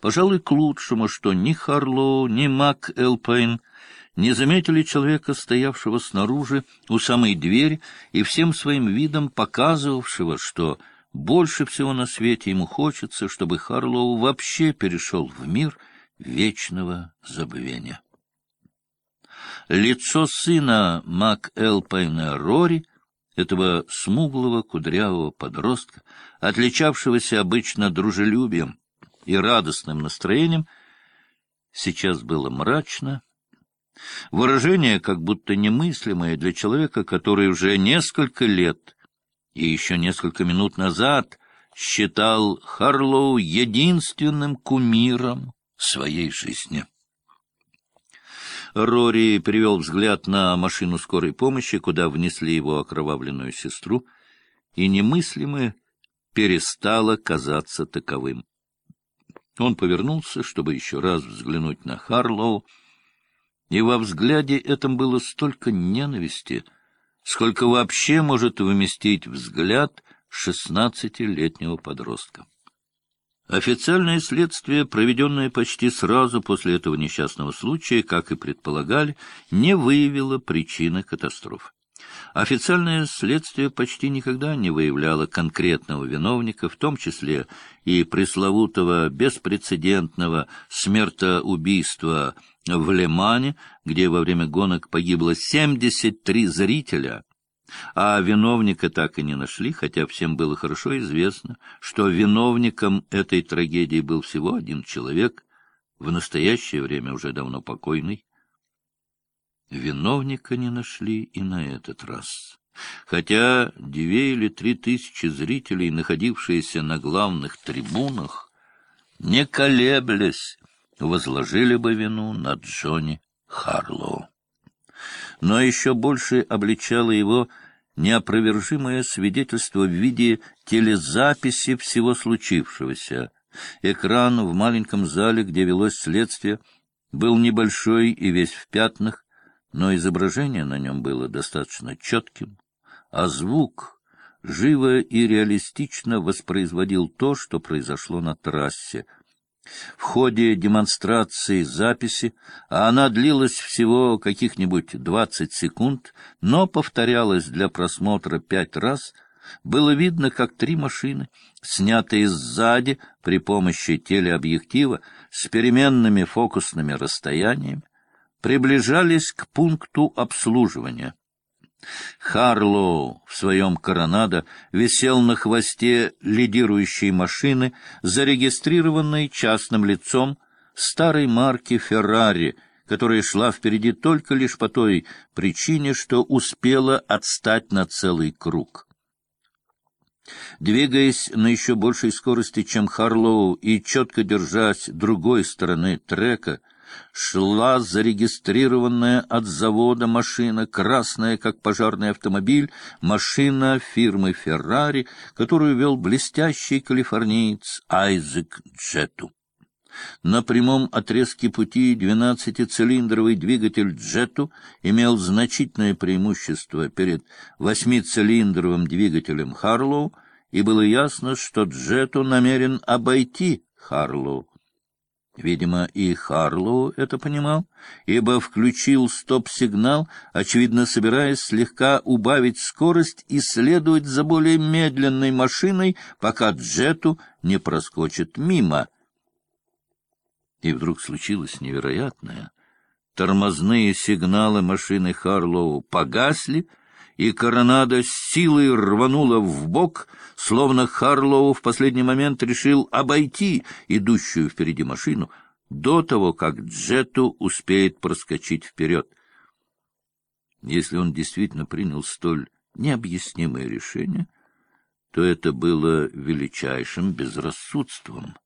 Пожалуй, к лучшему, что ни Харлоу, ни Мак Элпейн не заметили человека, стоявшего снаружи у самой двери и всем своим видом показывавшего, что больше всего на свете ему хочется, чтобы Харлоу вообще перешел в мир вечного забвения. Лицо сына Мак Элпейна Рори, этого смуглого кудрявого подростка, отличавшегося обычно дружелюбием и радостным настроением, сейчас было мрачно, Выражение, как будто немыслимое для человека, который уже несколько лет и еще несколько минут назад считал Харлоу единственным кумиром своей жизни. Рори перевел взгляд на машину скорой помощи, куда внесли его окровавленную сестру, и немыслимое перестало казаться таковым. Он повернулся, чтобы еще раз взглянуть на Харлоу, и во взгляде этом было столько ненависти, сколько вообще может вместить взгляд шестнадцатилетнего подростка. Официальное следствие, проведенное почти сразу после этого несчастного случая, как и предполагали, не выявило причины катастрофы. Официальное следствие почти никогда не выявляло конкретного виновника, в том числе и пресловутого беспрецедентного смертоубийства в Лемане, где во время гонок погибло 73 зрителя, а виновника так и не нашли, хотя всем было хорошо известно, что виновником этой трагедии был всего один человек, в настоящее время уже давно покойный. Виновника не нашли и на этот раз. Хотя две или три тысячи зрителей, находившиеся на главных трибунах, не колеблясь, возложили бы вину на Джонни Харлоу. Но еще больше обличало его неопровержимое свидетельство в виде телезаписи всего случившегося. Экран в маленьком зале, где велось следствие, был небольшой и весь в пятнах, но изображение на нем было достаточно четким, а звук живо и реалистично воспроизводил то, что произошло на трассе. В ходе демонстрации записи, а она длилась всего каких-нибудь двадцать секунд, но повторялась для просмотра пять раз, было видно, как три машины, снятые сзади при помощи телеобъектива с переменными фокусными расстояниями, приближались к пункту обслуживания. Харлоу в своем коронадо висел на хвосте лидирующей машины, зарегистрированной частным лицом старой марки «Феррари», которая шла впереди только лишь по той причине, что успела отстать на целый круг. Двигаясь на еще большей скорости, чем Харлоу, и четко держась другой стороны трека, шла зарегистрированная от завода машина, красная, как пожарный автомобиль, машина фирмы «Феррари», которую вел блестящий калифорниец Айзек Джету. На прямом отрезке пути двенадцатицилиндровый двигатель «Джету» имел значительное преимущество перед восьмицилиндровым двигателем «Харлоу», и было ясно, что «Джету» намерен обойти «Харлоу». Видимо, и Харлоу это понимал, ибо включил стоп-сигнал, очевидно, собираясь слегка убавить скорость и следовать за более медленной машиной, пока Джету не проскочит мимо. И вдруг случилось невероятное. Тормозные сигналы машины Харлоу погасли, и коронада с силой рванула в бок, словно Харлоу в последний момент решил обойти идущую впереди машину до того, как Джету успеет проскочить вперед. Если он действительно принял столь необъяснимое решение, то это было величайшим безрассудством,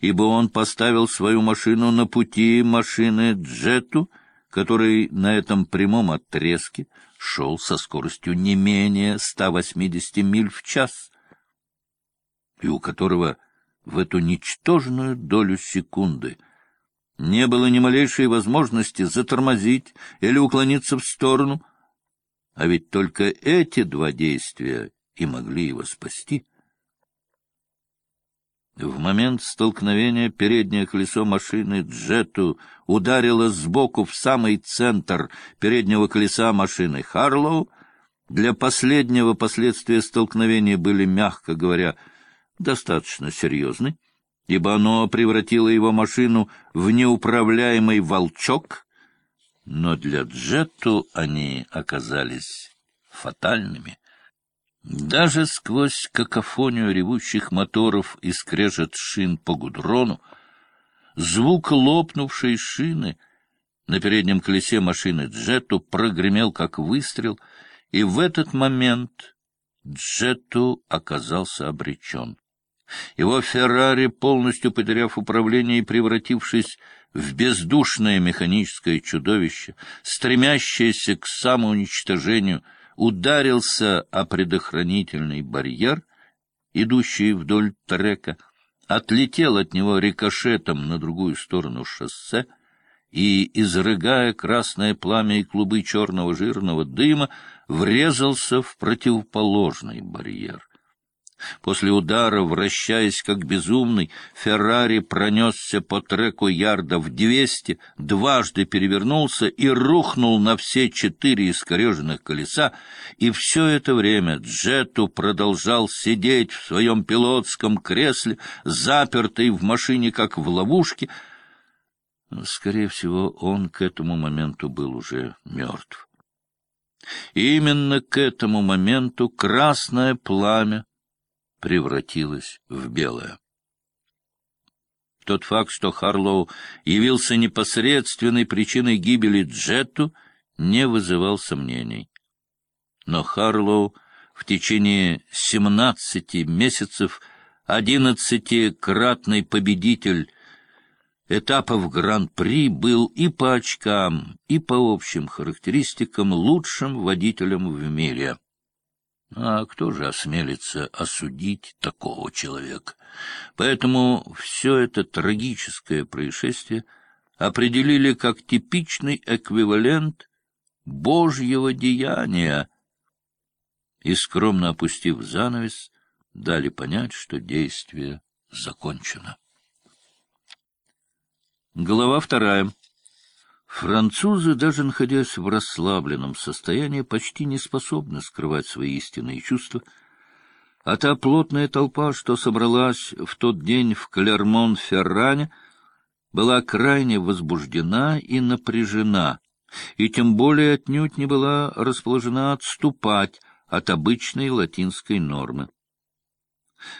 ибо он поставил свою машину на пути машины Джету, который на этом прямом отрезке шел со скоростью не менее 180 миль в час, и у которого в эту ничтожную долю секунды не было ни малейшей возможности затормозить или уклониться в сторону, а ведь только эти два действия и могли его спасти. В момент столкновения переднее колесо машины Джету ударило сбоку в самый центр переднего колеса машины Харлоу. Для последнего последствия столкновения были, мягко говоря, достаточно серьезны, ибо оно превратило его машину в неуправляемый волчок, но для Джету они оказались фатальными. Даже сквозь какофонию ревущих моторов и скрежет шин по гудрону, звук лопнувшей шины на переднем колесе машины Джету прогремел, как выстрел, и в этот момент Джету оказался обречен. Его Феррари, полностью потеряв управление и превратившись в бездушное механическое чудовище, стремящееся к самоуничтожению, ударился о предохранительный барьер, идущий вдоль трека, отлетел от него рикошетом на другую сторону шоссе и, изрыгая красное пламя и клубы черного жирного дыма, врезался в противоположный барьер. После удара, вращаясь как безумный, Феррари пронесся по треку ярдов двести, дважды перевернулся и рухнул на все четыре искореженных колеса, и все это время Джету продолжал сидеть в своем пилотском кресле, запертый в машине, как в ловушке. Скорее всего, он к этому моменту был уже мертв. И именно к этому моменту красное пламя превратилась в белое. Тот факт, что Харлоу явился непосредственной причиной гибели Джетту, не вызывал сомнений. Но Харлоу в течение семнадцати месяцев одиннадцатикратный победитель этапов Гран-при был и по очкам, и по общим характеристикам лучшим водителем в мире. А кто же осмелится осудить такого человека? Поэтому все это трагическое происшествие определили как типичный эквивалент Божьего деяния и, скромно опустив занавес, дали понять, что действие закончено. Глава вторая. Французы, даже находясь в расслабленном состоянии, почти не способны скрывать свои истинные чувства, а та плотная толпа, что собралась в тот день в Клермон-Ферране, была крайне возбуждена и напряжена, и тем более отнюдь не была расположена отступать от обычной латинской нормы.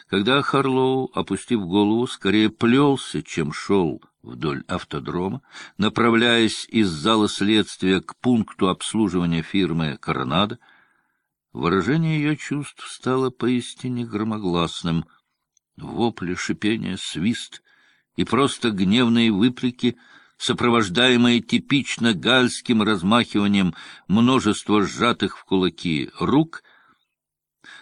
Когда Харлоу, опустив голову, скорее плелся, чем шел вдоль автодрома, направляясь из зала следствия к пункту обслуживания фирмы «Коронадо», выражение ее чувств стало поистине громогласным. Вопли, шипение, свист и просто гневные выплеки, сопровождаемые типично гальским размахиванием множества сжатых в кулаки рук,